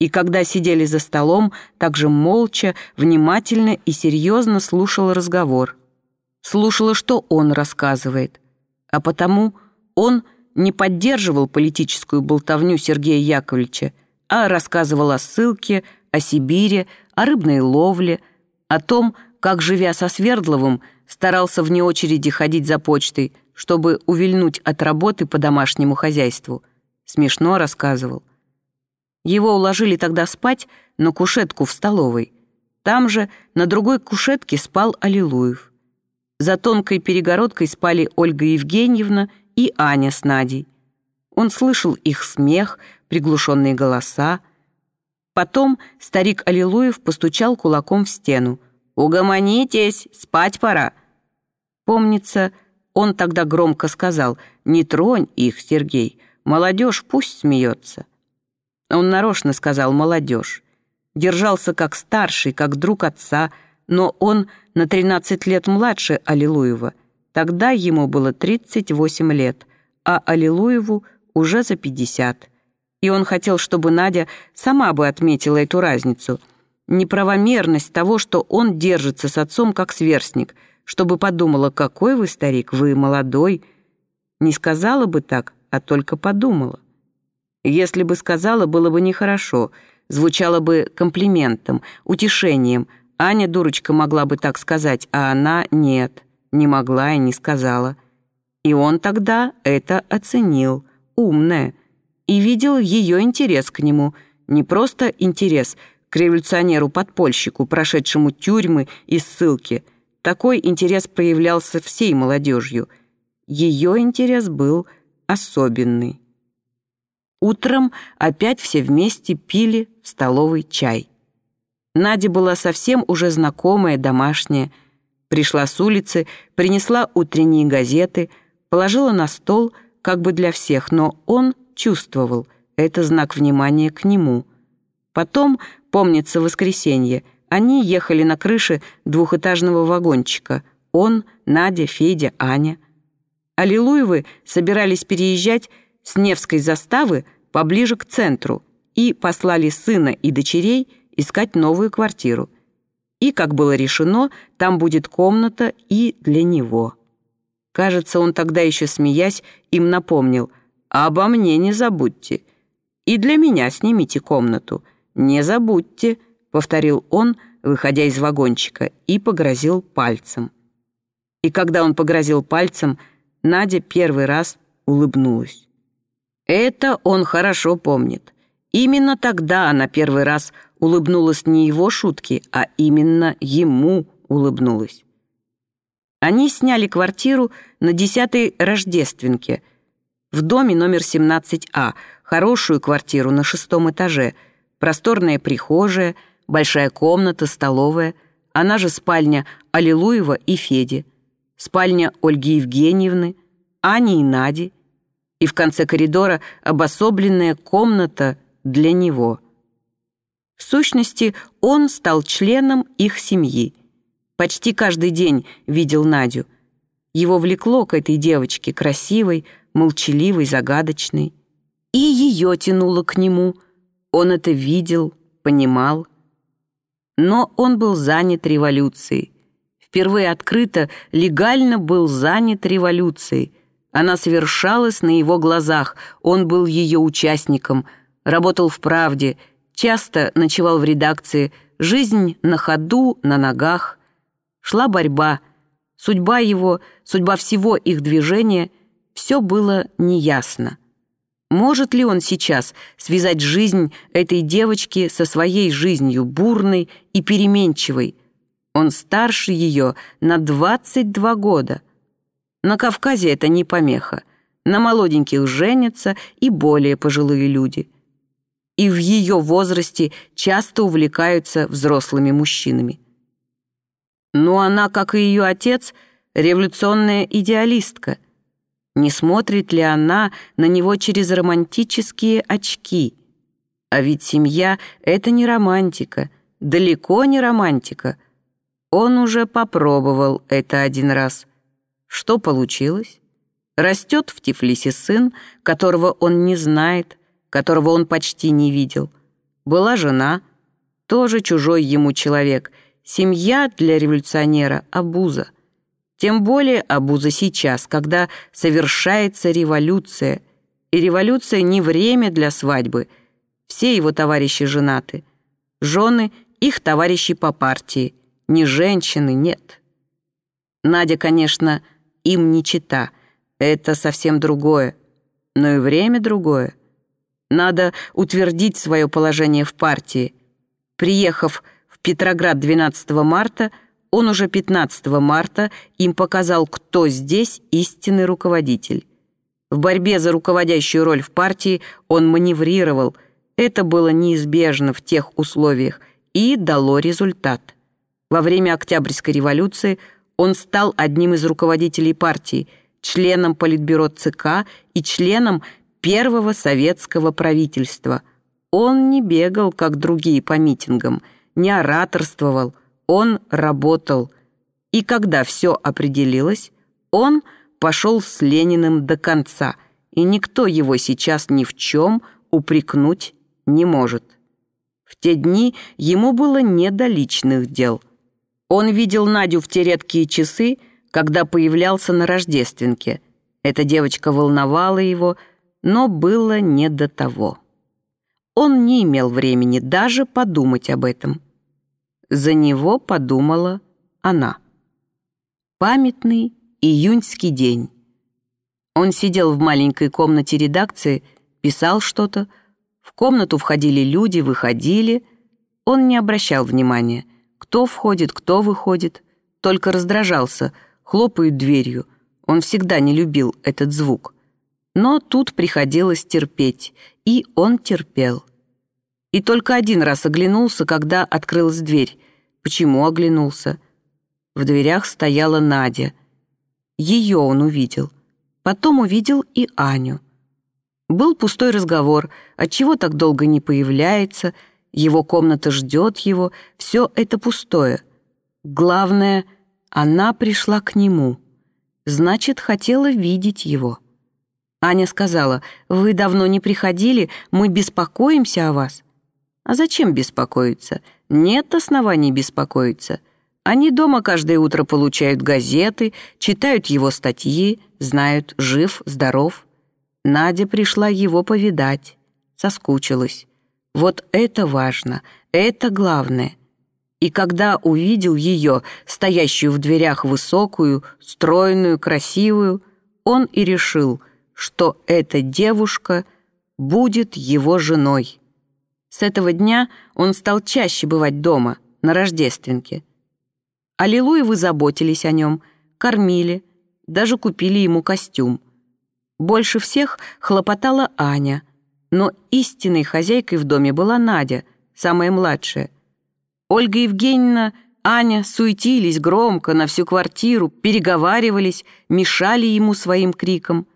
И когда сидели за столом, также молча, внимательно и серьезно слушала разговор. Слушала, что он рассказывает. А потому он не поддерживал политическую болтовню Сергея Яковлевича, а рассказывал о ссылке, о Сибири, о рыбной ловле, о том, как, живя со Свердловым, старался вне очереди ходить за почтой, чтобы увильнуть от работы по домашнему хозяйству. Смешно рассказывал. Его уложили тогда спать на кушетку в столовой. Там же на другой кушетке спал Аллилуев. За тонкой перегородкой спали Ольга Евгеньевна и Аня с Надей. Он слышал их смех, приглушенные голоса. Потом старик Аллилуев постучал кулаком в стену. «Угомонитесь, спать пора!» Помнится, он тогда громко сказал «Не тронь их, Сергей, молодежь пусть смеется». Он нарочно сказал «молодежь». Держался как старший, как друг отца, но он на 13 лет младше Аллилуева. Тогда ему было 38 лет, а Аллилуеву уже за 50. И он хотел, чтобы Надя сама бы отметила эту разницу. Неправомерность того, что он держится с отцом как сверстник, чтобы подумала, какой вы старик, вы молодой. Не сказала бы так, а только подумала. Если бы сказала, было бы нехорошо, звучало бы комплиментом, утешением. Аня, дурочка, могла бы так сказать, а она нет, не могла и не сказала. И он тогда это оценил, умная, и видел ее интерес к нему, не просто интерес к революционеру-подпольщику, прошедшему тюрьмы и ссылки. Такой интерес проявлялся всей молодежью. Ее интерес был особенный. Утром опять все вместе пили столовый чай. Надя была совсем уже знакомая, домашняя. Пришла с улицы, принесла утренние газеты, положила на стол, как бы для всех, но он чувствовал, это знак внимания к нему. Потом, помнится воскресенье, они ехали на крыше двухэтажного вагончика. Он, Надя, Федя, Аня. Аллилуевы собирались переезжать с Невской заставы поближе к центру и послали сына и дочерей искать новую квартиру. И, как было решено, там будет комната и для него. Кажется, он тогда еще смеясь им напомнил «Обо мне не забудьте. И для меня снимите комнату. Не забудьте», — повторил он, выходя из вагончика, и погрозил пальцем. И когда он погрозил пальцем, Надя первый раз улыбнулась. Это он хорошо помнит. Именно тогда она первый раз улыбнулась не его шутке, а именно ему улыбнулась. Они сняли квартиру на 10-й Рождественке в доме номер 17А, хорошую квартиру на шестом этаже, просторная прихожая, большая комната, столовая, она же спальня Аллилуева и Феди, спальня Ольги Евгеньевны, Ани и Нади, и в конце коридора обособленная комната для него. В сущности, он стал членом их семьи. Почти каждый день видел Надю. Его влекло к этой девочке, красивой, молчаливой, загадочной. И ее тянуло к нему. Он это видел, понимал. Но он был занят революцией. Впервые открыто, легально был занят революцией — она совершалась на его глазах, он был ее участником, работал в «Правде», часто ночевал в редакции, жизнь на ходу, на ногах. Шла борьба, судьба его, судьба всего их движения, все было неясно. Может ли он сейчас связать жизнь этой девочки со своей жизнью, бурной и переменчивой? Он старше ее на 22 года — на Кавказе это не помеха. На молоденьких женятся и более пожилые люди. И в ее возрасте часто увлекаются взрослыми мужчинами. Но она, как и ее отец, революционная идеалистка. Не смотрит ли она на него через романтические очки? А ведь семья — это не романтика, далеко не романтика. Он уже попробовал это один раз — что получилось? Растет в Тифлисе сын, которого он не знает, которого он почти не видел. Была жена, тоже чужой ему человек. Семья для революционера — обуза. Тем более обуза сейчас, когда совершается революция. И революция не время для свадьбы. Все его товарищи женаты. Жены — их товарищи по партии. Не женщины, нет. Надя, конечно, им не чита. Это совсем другое. Но и время другое. Надо утвердить свое положение в партии. Приехав в Петроград 12 марта, он уже 15 марта им показал, кто здесь истинный руководитель. В борьбе за руководящую роль в партии он маневрировал. Это было неизбежно в тех условиях и дало результат. Во время Октябрьской революции он стал одним из руководителей партии, членом Политбюро ЦК и членом первого советского правительства. Он не бегал, как другие по митингам, не ораторствовал, он работал. И когда все определилось, он пошел с Лениным до конца, и никто его сейчас ни в чем упрекнуть не может. В те дни ему было не до личных дел. Он видел Надю в те редкие часы, когда появлялся на Рождественке. Эта девочка волновала его, но было не до того. Он не имел времени даже подумать об этом. За него подумала она. Памятный июньский день. Он сидел в маленькой комнате редакции, писал что-то. В комнату входили люди, выходили. Он не обращал внимания, кто входит, кто выходит. Только раздражался, хлопают дверью. Он всегда не любил этот звук. Но тут приходилось терпеть, и он терпел. И только один раз оглянулся, когда открылась дверь. Почему оглянулся? В дверях стояла Надя. Ее он увидел. Потом увидел и Аню. Был пустой разговор, отчего так долго не появляется, его комната ждет его, все это пустое. Главное, она пришла к нему. Значит, хотела видеть его. Аня сказала, «Вы давно не приходили, мы беспокоимся о вас». «А зачем беспокоиться? Нет оснований беспокоиться. Они дома каждое утро получают газеты, читают его статьи, знают, жив, здоров». Надя пришла его повидать, соскучилась. Вот это важно, это главное. И когда увидел ее, стоящую в дверях высокую, стройную, красивую, он и решил — что эта девушка будет его женой. С этого дня он стал чаще бывать дома, на Рождественке. Аллилуевы заботились о нем, кормили, даже купили ему костюм. Больше всех хлопотала Аня, но истинной хозяйкой в доме была Надя, самая младшая. Ольга Евгеньевна, Аня суетились громко на всю квартиру, переговаривались, мешали ему своим криком.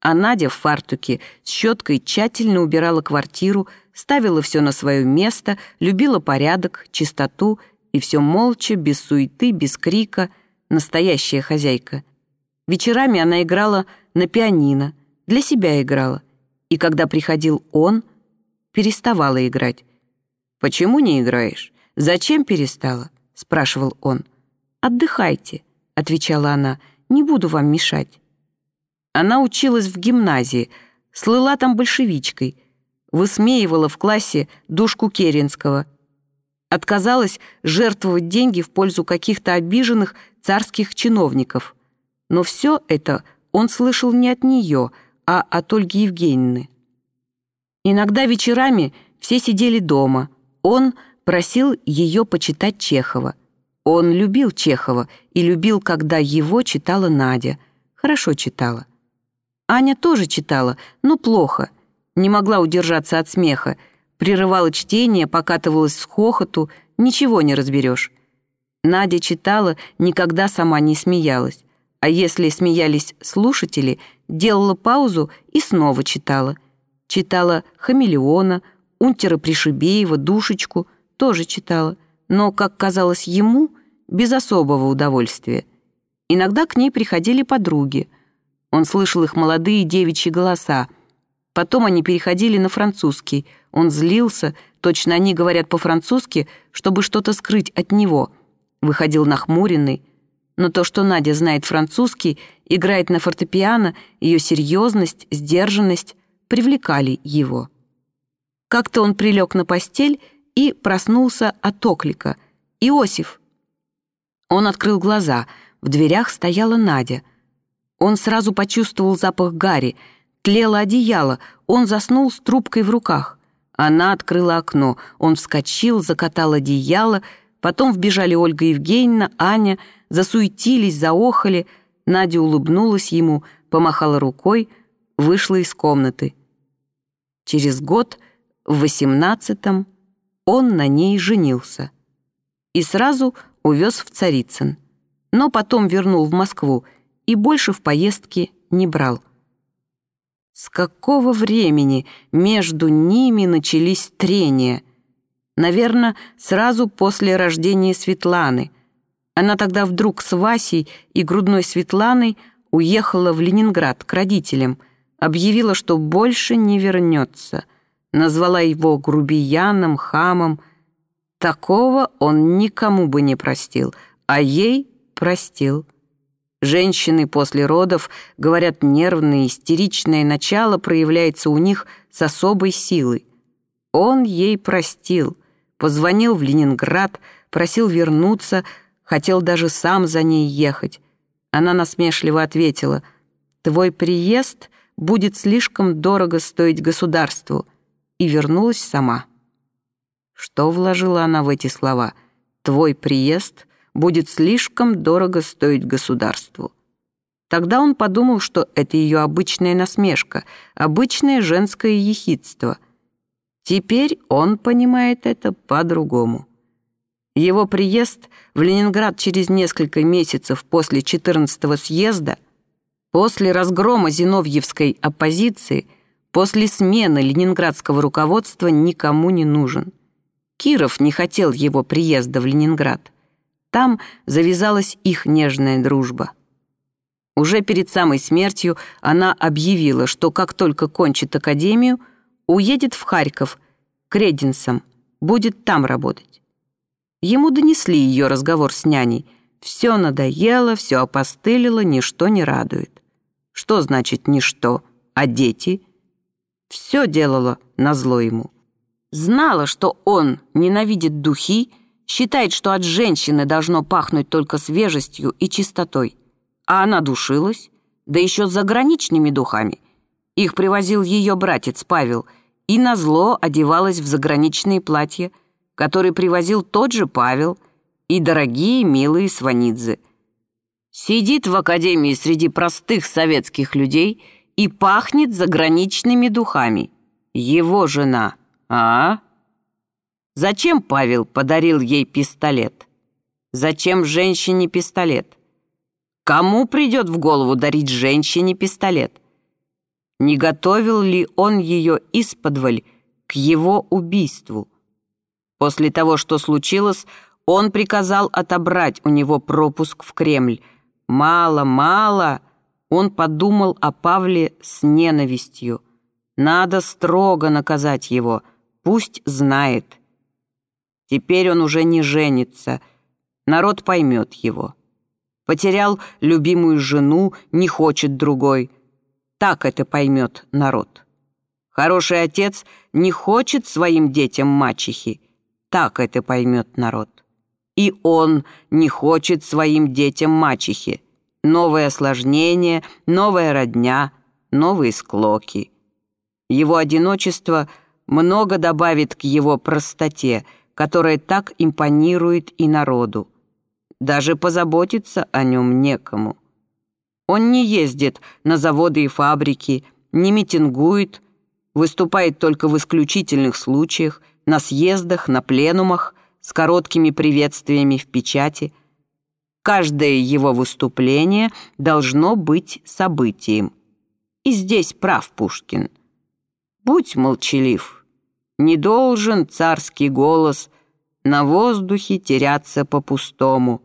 А Надя в фартуке с щеткой тщательно убирала квартиру, ставила все на свое место, любила порядок, чистоту и все молча, без суеты, без крика, настоящая хозяйка. Вечерами она играла на пианино, для себя играла. И когда приходил он, переставала играть. «Почему не играешь? Зачем перестала?» — спрашивал он. «Отдыхайте», — отвечала она, — «не буду вам мешать». Она училась в гимназии, слыла там большевичкой, высмеивала в классе душку Керенского, отказалась жертвовать деньги в пользу каких-то обиженных царских чиновников. Но все это он слышал не от нее, а от Ольги Евгеньевны. Иногда вечерами все сидели дома. Он просил ее почитать Чехова. Он любил Чехова и любил, когда его читала Надя. Хорошо читала. Аня тоже читала, но плохо. Не могла удержаться от смеха. Прерывала чтение, покатывалась с хохоту, ничего не разберешь. Надя читала, никогда сама не смеялась. А если смеялись слушатели, делала паузу и снова читала. Читала «Хамелеона», «Унтера Пришибеева», «Душечку», тоже читала. Но, как казалось ему, без особого удовольствия. Иногда к ней приходили подруги — он слышал их молодые девичьи голоса. Потом они переходили на французский. Он злился, точно они говорят по-французски, чтобы что-то скрыть от него. Выходил нахмуренный. Но то, что Надя знает французский, играет на фортепиано, ее серьезность, сдержанность привлекали его. Как-то он прилег на постель и проснулся от оклика. «Иосиф!» Он открыл глаза. В дверях стояла Надя. Он сразу почувствовал запах гари. Тлело одеяло. Он заснул с трубкой в руках. Она открыла окно. Он вскочил, закатал одеяло. Потом вбежали Ольга Евгеньевна, Аня, засуетились, заохали. Надя улыбнулась ему, помахала рукой, вышла из комнаты. Через год, в восемнадцатом, он на ней женился. И сразу увез в Царицын. Но потом вернул в Москву и больше в поездки не брал. С какого времени между ними начались трения? Наверное, сразу после рождения Светланы. Она тогда вдруг с Васей и грудной Светланой уехала в Ленинград к родителям, объявила, что больше не вернется. Назвала его грубияном, хамом. Такого он никому бы не простил, а ей простил. Женщины после родов, говорят, нервное, истеричное начало проявляется у них с особой силой. Он ей простил, позвонил в Ленинград, просил вернуться, хотел даже сам за ней ехать. Она насмешливо ответила, «Твой приезд будет слишком дорого стоить государству», и вернулась сама. Что вложила она в эти слова? «Твой приезд будет слишком дорого стоить государству». Тогда он подумал, что это ее обычная насмешка, обычное женское ехидство. Теперь он понимает это по-другому. Его приезд в Ленинград через несколько месяцев после 14-го съезда, после разгрома зиновьевской оппозиции, после смены ленинградского руководства никому не нужен. Киров не хотел его приезда в Ленинград. Там завязалась их нежная дружба. Уже перед самой смертью она объявила, что как только кончит академию, уедет в Харьков, к Рединсам, будет там работать. Ему донесли ее разговор с няней. Все надоело, все опостылило, ничто не радует. Что значит «ничто», а дети? Все делала назло ему. Знала, что он ненавидит духи, считает, что от женщины должно пахнуть только свежестью и чистотой. А она душилась, да еще с заграничными духами. Их привозил ее братец Павел, и назло одевалась в заграничные платья, которые привозил тот же Павел, и дорогие милые сванидзы. Сидит в академии среди простых советских людей и пахнет заграничными духами. Его жена, а? Зачем Павел подарил ей пистолет? Зачем женщине пистолет? Кому придет в голову дарить женщине пистолет? Не готовил ли он ее исподволь к его убийству? После того, что случилось, он приказал отобрать у него пропуск в Кремль. Мало, мало, он подумал о Павле с ненавистью. Надо строго наказать его, пусть знает. Теперь он уже не женится. Народ поймет его. Потерял любимую жену, не хочет другой. Так это поймет народ. Хороший отец не хочет своим детям мачехи. Так это поймет народ. И он не хочет своим детям мачехи. Новое осложнение, новая родня, новые склоки. Его одиночество много добавит к его простоте — которое так импонирует и народу. Даже позаботиться о нем некому. Он не ездит на заводы и фабрики, не митингует, выступает только в исключительных случаях, на съездах, на пленумах, с короткими приветствиями в печати. Каждое его выступление должно быть событием. И здесь прав Пушкин. Будь молчалив, не должен царский голос на воздухе теряться по-пустому.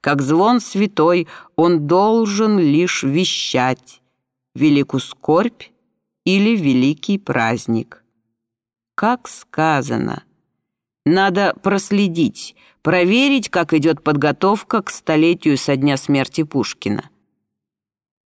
Как звон святой он должен лишь вещать великую скорбь или великий праздник. Как сказано, надо проследить, проверить, как идет подготовка к столетию со дня смерти Пушкина.